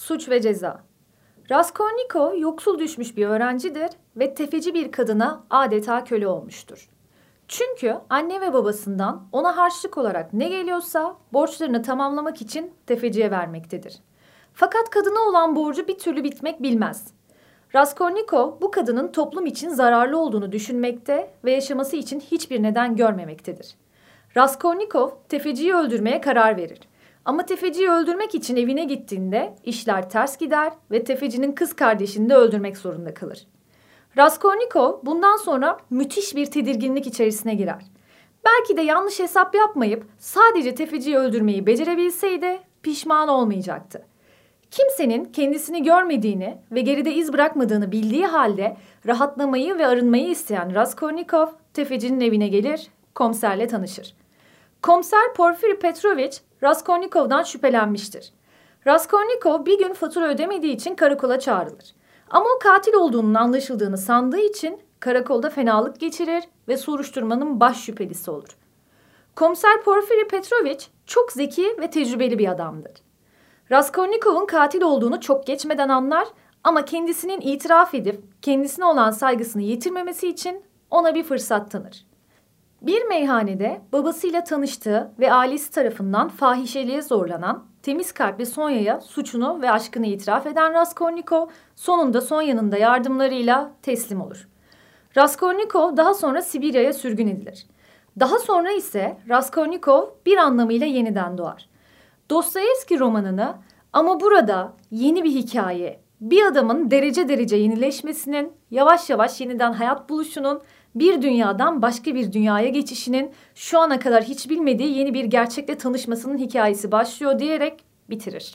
Suç ve Ceza Raskolnikov yoksul düşmüş bir öğrencidir ve tefeci bir kadına adeta köle olmuştur. Çünkü anne ve babasından ona harçlık olarak ne geliyorsa borçlarını tamamlamak için tefeciye vermektedir. Fakat kadına olan borcu bir türlü bitmek bilmez. Raskolnikov bu kadının toplum için zararlı olduğunu düşünmekte ve yaşaması için hiçbir neden görmemektedir. Raskolnikov tefeciyi öldürmeye karar verir. Ama tefeciyi öldürmek için evine gittiğinde işler ters gider ve tefecinin kız kardeşini de öldürmek zorunda kalır. Raskolnikov bundan sonra müthiş bir tedirginlik içerisine girer. Belki de yanlış hesap yapmayıp sadece tefeciyi öldürmeyi becerebilseydi pişman olmayacaktı. Kimsenin kendisini görmediğini ve geride iz bırakmadığını bildiği halde rahatlamayı ve arınmayı isteyen Raskolnikov tefecinin evine gelir, komiserle tanışır. Komiser Porfiri Petrovich Raskolnikov'dan şüphelenmiştir. Raskolnikov bir gün fatura ödemediği için karakola çağrılır. Ama o katil olduğunun anlaşıldığını sandığı için karakolda fenalık geçirir ve soruşturmanın baş şüphelisi olur. Komiser Porfiri Petrovich çok zeki ve tecrübeli bir adamdır. Raskolnikov'un katil olduğunu çok geçmeden anlar ama kendisinin itiraf edip kendisine olan saygısını yitirmemesi için ona bir fırsat tanır. Bir meyhanede babasıyla tanıştığı ve ailesi tarafından fahişeliğe zorlanan temiz kalpli Sonya'ya suçunu ve aşkını itiraf eden Raskolnikov sonunda Sonya'nın da yardımlarıyla teslim olur. Raskolnikov daha sonra Sibirya'ya sürgün edilir. Daha sonra ise Raskolnikov bir anlamıyla yeniden doğar. Dostoyevski romanını ama burada yeni bir hikaye, bir adamın derece derece yenileşmesinin, yavaş yavaş yeniden hayat buluşunun, bir dünyadan başka bir dünyaya geçişinin, şu ana kadar hiç bilmediği yeni bir gerçekle tanışmasının hikayesi başlıyor diyerek bitirir.